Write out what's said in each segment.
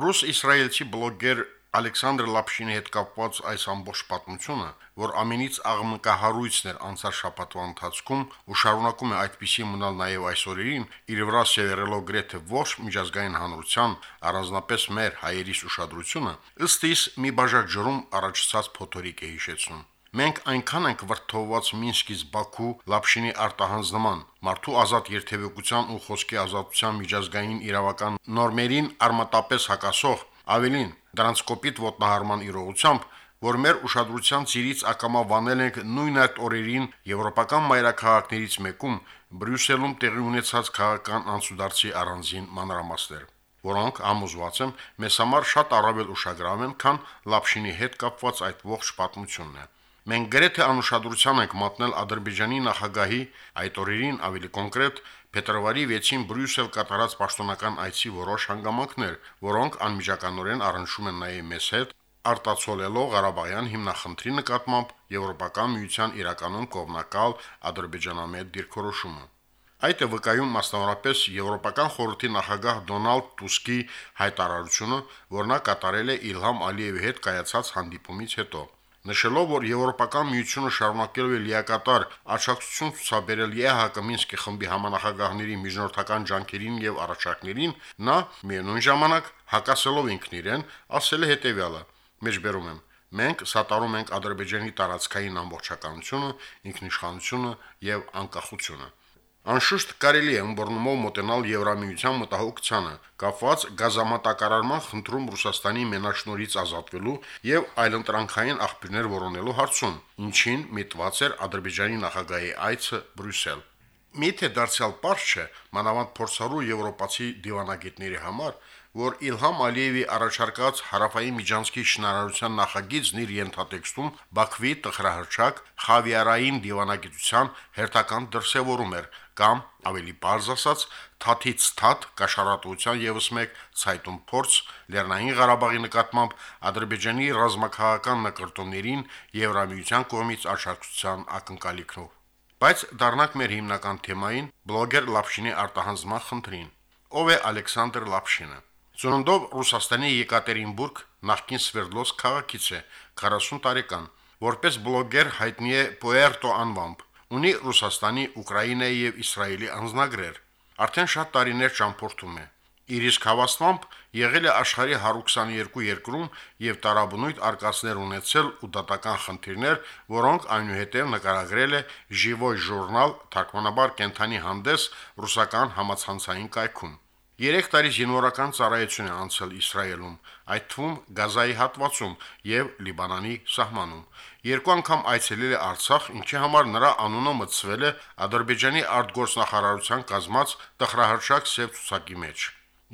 Ռուս-իսրայելցի բլոգեր Ալեքսանդր Լապշինի հետ կապված այս ամբողջ պատմությունը, որ ամենից աղմկահարույցն էր անցած շաբաթվա ընթացքում ու շարունակում է այդպիսի մնալ նաև այս օրերին, իր վրա սևեռելով գրեթե ողջ միջազգային հանրության, առանձնապես մեր հայերիս ուշադրությունը, ըստ իս մի բաժակ ջրում առաջացած փոթորիկ է հիշեցնում։ Մենք այնքան ենք վրթովված Մինսկից Բաքու Լապշինի արտահանձ նման մարդու ազատ երթևեկության ու խոսքի ազատության միջազգային իրավական նորմերին արմատապես հակասող ավելին դրանց կոպիտ ոտնահարման իրողությամբ, որ մեր ուշադրության ծիրից ակամա վանել ենք նույն այդ օրերին եվրոպական մայրաքաղաքներից մեկում Բրյուսելում տեղի ունեցած քաղաքական անցուդարձի առանձին մանրամասներ որոնք ամոզված եմ մեզ համար շատ առավել ուշագրավ են, քան Լապշինի հետ կապված այդ ողջ պատմությունն է։ Մենք գրեթե անուշադրության ենք մատնել Ադրբեջանի նախագահի այդ օրերին ավելի կոնկրետ փետրվարի 6-ին Բրյուսել կատարած պաշտոնական այցի որոշ հանգամանքներ, որոնք անմիջականորեն առնչվում են նաև մեզ հետ, արտացոլելով Ղարաբաղյան հիմնախնդրի նկատմամբ Եվրոպական միության իրականում կողմնակալ ադրբեջանամետ դիրքորոշումը։ Այդ է վկայում մասնավորապես Եվրոպական խորհրդի նախագահ Դոնալդ Տուսկի հայտարարությունը, որ նա կատարել է Իլհամ Ալիևի հետ կայացած հանդիպումից հետո նշելով, որ Եվրոպական միությունը շարունակելու է լիակատար աչակցություն ցուցաբերել ԵՀԿ Մինսկի խմբի համանախագահների միջնորդական ջանքերին եւ առաջարկներին, նա միևնույն ժամանակ հակասելով ինքն իրեն, ասել է հետեւյալը. Մեջբերում եմ. մենք սատարում ենք Ադրբեջանի տարածքային ամբողջականությունը, ինքնիշխանությունը եւ անկախությունը։ Անշուշտ կարելի է ըմբռնումով մոտենալ Եվրամիության մտահոգությանը, կապված գազամատակարարման խնդրում Ռուսաստանի մենաշնորից ազատվելու եւ այլընտրանքային աղբյուրներ որոնելու հարցում, ինչին միտված էր Ադրբեջանի նախագահի այցը Բրյուսել։ Միթե դարձյալ པարզ չէ, մանավանդ փորձառու եվրոպացի դիվանագետների համար, որ Իլհամ Ալիևի առաջարկած հարավային միջանցքի շինարարության նախագիծն իր ենթատեքստում Բաքվի տխրահրճակ խավիարային դիվանագիտության հերթական դրսևորում էր կամ ավելի པարզ ասած թաթից թաթ կաշառատության եւս մեկ ցայտուն փորձ Լեռնային Ղարաբաղի նկատմամբ Ադրբեջանի ռազմաքաղաքական նկարտումներին Եվրամիության կողմից աջակցության ակնկալիքով բայց դառնանք մեր հիմնական թեմային բլոգեր Լապշինի արտահանձնման խնդրին ով է Ալեքսանդր Լապշինը Ծնունդով Ռուսաստանի Եկատերինբուրգ նախկին Սվերդլոս քաղաքից է, 40 տարեկան։ Որպես բլոգեր հայտնի է Puerto անվամբ։ Ունի Ռուսաստանի, Ուկրաինայի եւ Իսրայելի անձնագրեր։ Արդեն շատ տարիներ ճամփորդում է։ Իր իսկ հավաստմամբ եղել է աշխարհի 122 երկրում եւ տարաբնույթ արկածներ ունեցել ու դատական խնդիրներ, որոնք այնուհետև նկարագրել է Živoy ժուրնալ թարգմանաբար կենթանի հանդես ռուսական համացանցային կայքում։ 3 տարի զինվորական ծառայություն է անցել Իսրայելում, այդ թվում Գազայի հատվածում եւ Լիբանանի սահմանում։ Երկու անգամ այցելել է Արցախ, ինչի համար նրա անունը մտցվել է Ադրբեջանի արտգործնախարարության կազմած տխրահրճակ սև ցուցակի մեջ։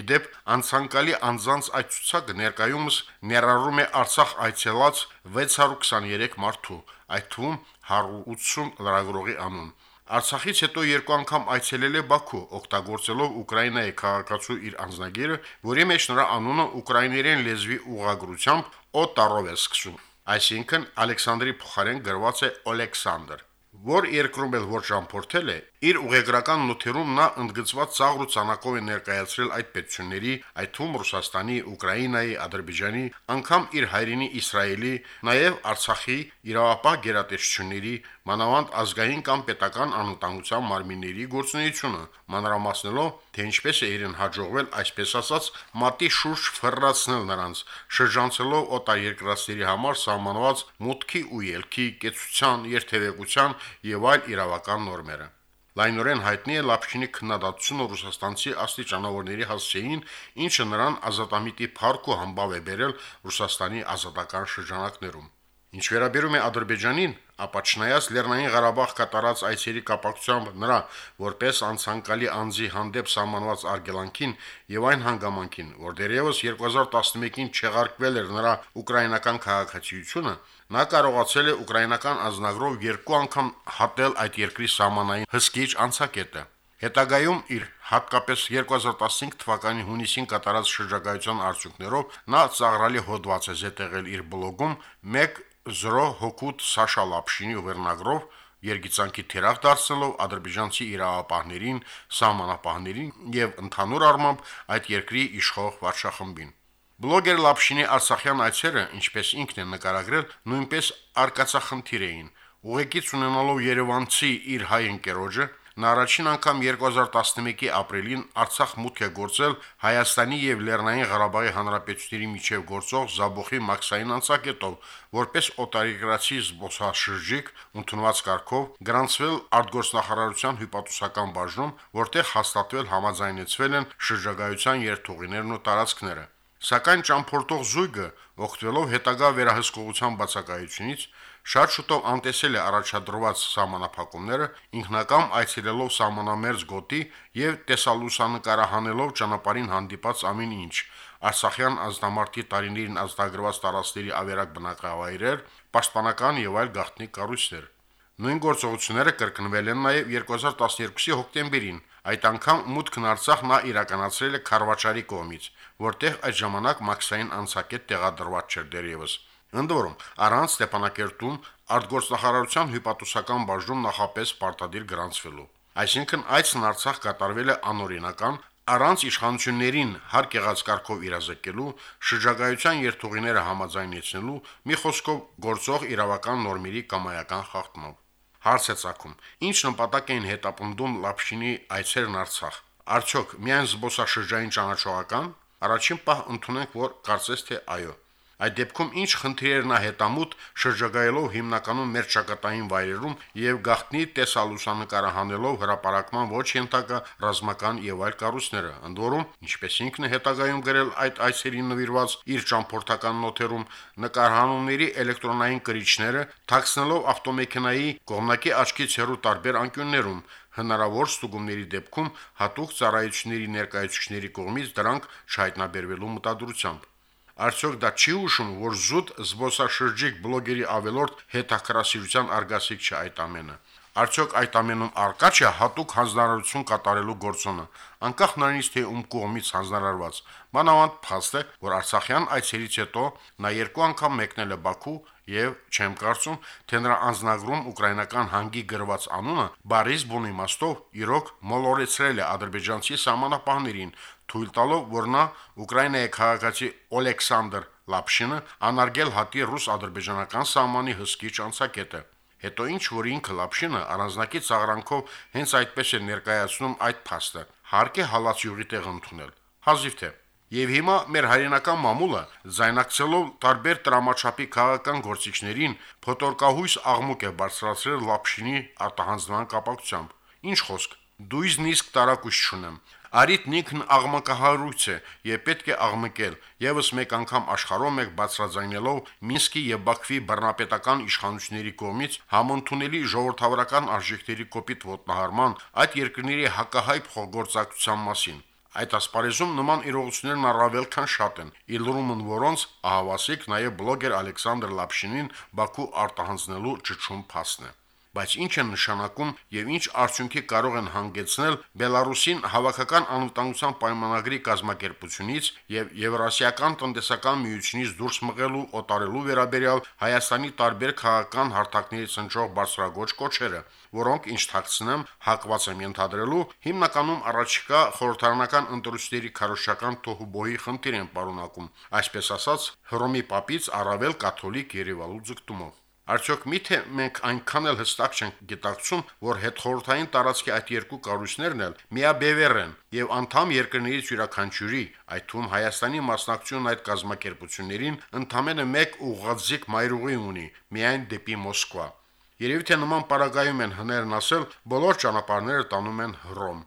Իդեպ անցանկալի անձանց այդ ցուցակը ներկայումս ներառում է Արցախ այցելած 623 մարդու, այդ թվում 180 լրագրողի անուն։ Արցախից հետո երկու անգամ այցելել է Բաքու, օգտագործելով Ուկրաինայի քաղաքացու իր անձնագիրը, որի մեջ նրա անունը ուկրաիներեն լեզվի ուղագրությամբ Օտարով է սկսում։ Այսինքն Ալեքսանդրի փոխարեն գրված է Օլեքսանդր որ երկրում էլ որ ճամփորդել է, իր ուղեգրական նոթերում նա ընդգծված ծաղր ու ցանակով է ներկայացրել այդ պետությունների, այդ թվում Ռուսաստանի, Ուկրաինայի, Ադրբեջանի, անգամ իր հայրենի Իսրայելի, նաև Արցախի իրավապահ գերատեսչությունների, մանավանդ ազգային կամ պետական անվտանգության մարմինների գործունեությունը, մանրամասնելով, թե ինչպես է իրեն հաջողվել, այսպես ասած, մատի շուրջ ֆռռացնել նրանց, շրջանցելով օտարերկրացիների համար սահմանված մուտքի ու ելքի, կեցության, երթևեկության եւ այլ իրավական նորմերը։ Լայնորեն հայտնի է Լապշինի քննադատությունը ռուսաստանցի աստիճանավորների հասցեին, ինչը նրան ազատամիտի փառք ու համբավ է բերել Ռուսաստանի ազատական շրջանակներում։ Ինչ վերաբերում է Ադրբեջանին, ապա չնայած Լեռնային Ղարաբաղ կատարած այցերի կապակցությամբ նրա որպես անցանկալի անձի հանդեպ սահմանված արգելանքին եւ այն հանգամանքին, որ դերևս 2011-ին չեղարկվել էր նրա ուկրաինական քաղաքացիությունը, նա կարողացել է ուկրաինական անձնագրով երկու անգամ հատել այդ երկրի սահմանային հսկիչ անցակետը։ Հետագայում իր հատկապես 2015 թվականի հունիսին կատարած շրջագայության արդյունքներով նա ծաղրալի հոդված է զետեղել իր բլոգում 1 0 հոգուտ Սաշա Լապշինի վերնագրով երգիծանքի թերախ դարձնելով ադրբեջանցի իրավապահներին, սահմանապահներին եւ ընդհանուր առմամբ այդ երկրի իշխող վարշախմբին։ Բլոգեր Լապշինի Արցախյան այցերը, ինչպես ինքն է նկարագրել, նույնպես արկածախնդիր էին։ Ուղեկից ունենալով Երևանցի իր հայ ընկերոջը, Նա առաջին անգամ 2011-ի ապրիլին Արցախ մուտք է գործել Հայաստանի եւ Լեռնային Ղարաբաղի հանրապետությունների միջև գործող Զաբոխի մաքսային անցակետով, որպես օտարերկրացի զբոսաշրջիկ ընդունված կարգով գրանցվել արտգործնախարարության հյուպատոսական բաժնում, որտեղ հաստատվել համաձայնեցվել են շրջագայության երթուղիներն ու տարածքները։ Սակայն ճամփորդող զույգը, օգտվելով հետագա վերահսկողության բացակայությունից, Շատ շուտով անտեսել է առաջադրված սահմանափակումները, ինքնակամ այցելելով սահմանամերձ գոտի եւ տեսալուսանկարահանելով ճանապարհին հանդիպած ամեն ինչ։ Արցախյան ազնամարտի տարիներին ազդագրված տարածքների ավերակ բնակավայրեր, պաշտպանական եւ այլ գաղտնի կառույցներ։ Նույն գործողությունները կրկնվել են նաև 2012-ի հոկտեմբերին։ Այդ անգամ մուտքն Արցախ նա իրականացրել է Խարվաճարի կողմից, որտեղ այդ ժամանակ մաքսային անցակետ տեղադրված չէր դերևս։ Ընդ որում, առանց Ստեփանակերտում արտգործնախարարության հյուպատոսական բաժնում նախապես պարտադիր գրանցվելու։ Այսինքն այցն Արցախ կատարվել է անօրինական, առանց իշխանություններին հարկ եղած կարգով իրազեկելու, շրջագայության երթուղիները համաձայնեցնելու, մի խոսքով գործող իրավական նորմերի կամայական խախտումով։ Հարց է ցակում. Ինչ նպատակ էին հետապնդում Լապշինի այցերն Արցախ։ Արդյոք միայն զբոսաշրջային ճանաչողական։ Առաջին պահ ընդունենք, որ կարծես թե այո։ Այդ դեպքում ինչ խնդիրներ նա հետամուտ շրջագայելով հիմնականում մեր ճակատային վայրերում եւ գախտնի տեսալուսանկարահանելով հրաապարակման ոչ ենթակա ռազմական եւ այլ կառույցները, ընդ որում, ինչպես ինքն է հետագայում գրել այդ այցերին նվիրված իր ճամփորդական նոթերում, նկարահանումների էլեկտրոնային կրիչները թաքցնելով ավտոմեքենայի կողմնակի աչքից հեռու տարբեր անկյուններում, հնարավոր ստուգումների դեպքում հատուկ ծառայությունների ներկայացուցիչների կողմից դրանք չհայտնաբերվելու մտադրությամբ։ Արդյոք դա չի ուշում, որ զուտ զբոսաշրջիկ բլոգերի ավելորդ հետաքրասիրության արգասիկ չէ այդ ամենը։ Արդյոք այդ ամենում արկա չէ հատուկ հանձնարարություն կատարելու գործոնը, անկախ նրանից թե ում կողմից հանձնարարված։ Մանավանդ փաստ է, որ Արցախյան այցերից հետո նա երկու անգամ մեկնել է Բաքու եւ չեմ կարծում, թե նրա անznագրում ուկրաինական հանգի գրված անունը Բարիս բուն իմաստով իրոք մոլորեցրել է ադրբեջանցի սահմանապահներին, թույլ տալով, որ նա Ուկրաինայի քաղաքացի Օլեքսանդր Լապշինը անարգել հատի ռուս-ադրբեջանական սահմանի հսկիչ անցակետը։ Հետո ինչ որ ինքը Լապշինը առանձնակի ծաղրանքով հենց այդպես է ներկայացնում այդ փաստը։ Հարկ է հալած յուղի տեղ ընդունել։ Հազիվ թե Եվ հիմա մեր հայրենական մամուլը զայնակցելով տարբեր տրամաչափի քաղաքական գործիչներին փոթորկահույս աղմուկ է բարձրացրել Լապշինի արտահանձնման կապակցությամբ։ Ինչ խոսք, դույզ նիսկ տարակույս չունեմ։ Արիթն ինքն աղմկահարույց է եւ պետք է աղմկել, եւս մեկ անգամ աշխարհով մեկ բացրաձայնելով Մինսկի եւ Բաքվի բռնապետական իշխանությունների կողմից համընդունելի ժողովրդավարական արժեքների կոպիտ ոտնահարման այդ երկրների հակահայ փոխգործակցության մասին։ Այդ ասպարեզում նման իրողություններն առավել քան շատ են, իլրումն որոնց ահավասիկ նաև բլոգեր Ալեքսանդր Լապշինին Բաքու արտահանձնելու ճչում փաստն է բայց ինչ են նշանակում եւ ինչ արդյունքի կարող են հանգեցնել Բելարուսին հավաքական անվտանգության պայմանագրի կազմակերպությունից եւ Եվրասիական տնտեսական միությունից դուրս մղելու օտարելու վերաբերյալ Հայաստանի տարբեր քաղաքական հարթակներից ընջող բարձրագույն կոչերը, որոնք ինչ թաքցնեմ հակված եմ ենթադրելու հիմնականում առաջիկա խորհրդարանական ընտրությունների քարոշչական թոհուբոյի խնդիր են պարունակում, այսպես ասած Հռոմի պապից առավել կաթոլիկ Երևալու ձգտումով Արդյոք միթե մենք այնքան էլ հստակ չենք գիտակցում, որ հետխորհրդային տարածքի այդ երկու կառույցներն էլ միաբևեռ են եւ անդամ երկրներից յուրաքանչյուրի, այդ թվում Հայաստանի մասնակցությունն այդ կազմակերպություններին ընդամենը մեկ ուղղաձիգ մայրուղի ունի, միայն դեպի Մոսկվա։ Երևի թե նման պարագայում են հներն ասել, բոլոր ճանապարհները տանում են Հռոմ։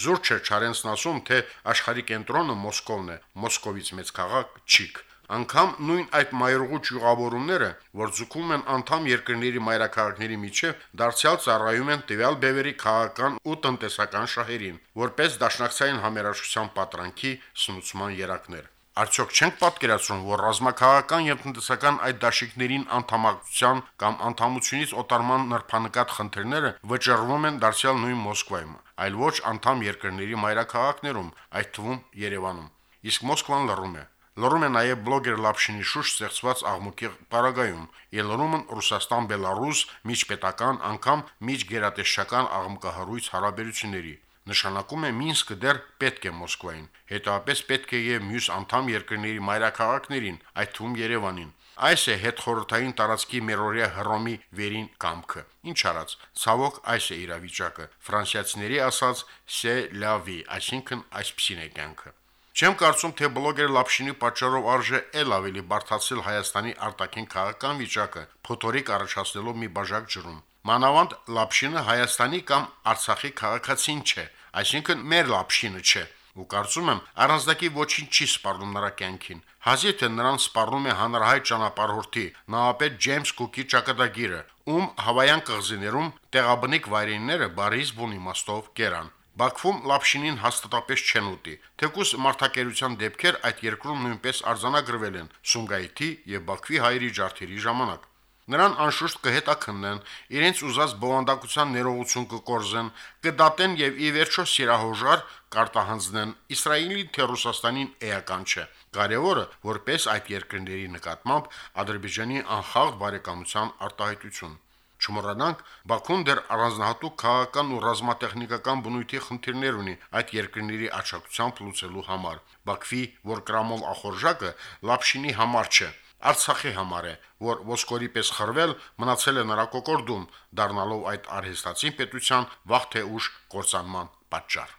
Զուր չէ Չարենցն ասում, թե աշխարհի կենտրոնը Մոսկովն է, Մոսկովից մեծ քաղաք չիկ։ Անկամ նույն այդ մայրուղու ճյուղավորումները, որ ձգում են անդամ երկրների մայրաքաղաքների միջև, դարձյալ ծառայում են տվյալ բևերի քաղաքական ու տնտեսական շահերին, որպես դաշնակցային համերաշխության պատրանքի սնուցման երակներ։ Արդյոք չենք պատկերացնում, որ ռազմաքաղաքական եւ տնտեսական այդ դաշիկներին անդամակցության կամ անդամությունից օտարման նրբանկատ խնդիրները վճռվում են դարձյալ նույն Մոսկվայում, այլ ոչ անդամ երկրների մայրաքաղաքներում, այդ թվում Երևանում։ Իսկ Մոսկվան լռում է։ Լռում է նաև բլոգեր Լապշինի շուրջ ստեղծված աղմուկի պարագայում։ Ելրումն Ռուսաստան-Բելարուս միջպետական անգամ միջգերատեսչական աղմկահարույց հարաբերությունների։ նշանակում է Մինսկը դեռ պետք է Մոսկվային։ Հետո պետք է եւ մյուս անդամ երկրների մայրաքաղաքներին, այդ թվում Երևանին։ Այս է հետխորհրդային տարածքի մերօրյա հռոմի վերին կամքը։ Ինչ արած, ցավոք այս է իրավիճակը։ Ֆրանսիացիների ասած «c'est la vie», այսինքն այսպեսին է կյանքը։ Չեմ կարծում, թե բլոգեր Լապշինի պատճառով արժե ել ավելի բարթացել Հայաստանի արտաքին քաղաքական վիճակը, փոթորիկ առաջացնելով մի բաժակ ջրում։ Մանավանդ Լապշինը Հայաստանի կամ Արցախի քաղաքացին չէ, այսինքն մեր Լապշինը չէ, ու կարծում եմ առանձնակի ոչինչ չի սպառնում նրա կյանքին։ Հազիվ թե նրան սպառնում է հանրահայտ ճանապարհորդի նահապետ Ջեյմս Կուկի ճակատագիրը, ում Հավայան կղզիներում տեղաբնիկ վայրենիները բարիզ բուն իմաստով կերան։ Բաքվում Լապշինին հաստատապես չեն ուտի։ Թեկուս մարդակերության դեպքեր այդ երկրում նույնպես արձանագրվել են Սունգայիթի եւ Բաքվի հայերի ջարդերի ժամանակ։ Նրան անշուշտ կհետաքննեն, իրենց ուզած բովանդակության ներողություն կկորզեն, կդատեն եւ ի վերջո սիրահոժար կարտահանձնեն Իսրայելի թե Ռուսաստանին էական չէ։ Կարևորը, որպես այդ երկրների նկատմամբ Ադրբեջանի անխաղ բարեկամության արտահայտություն։ Չմոռանանք, Բաքուն դեռ առանձնահատուկ քաղաքական ու ռազմատեխնիկական բնույթի խնդիրներ ունի այդ երկրների աչակցությամբ լուծելու համար։ Բաքվի որ կրամով ախորժակը Լապշինի համար չէ, Արցախի համար է, որ ոսկորի պես խրվել մնացել է նրա կոկորդում, դառնալով այդ արհեստացին պետության վաղ թե ուշ կործանման պատճառ։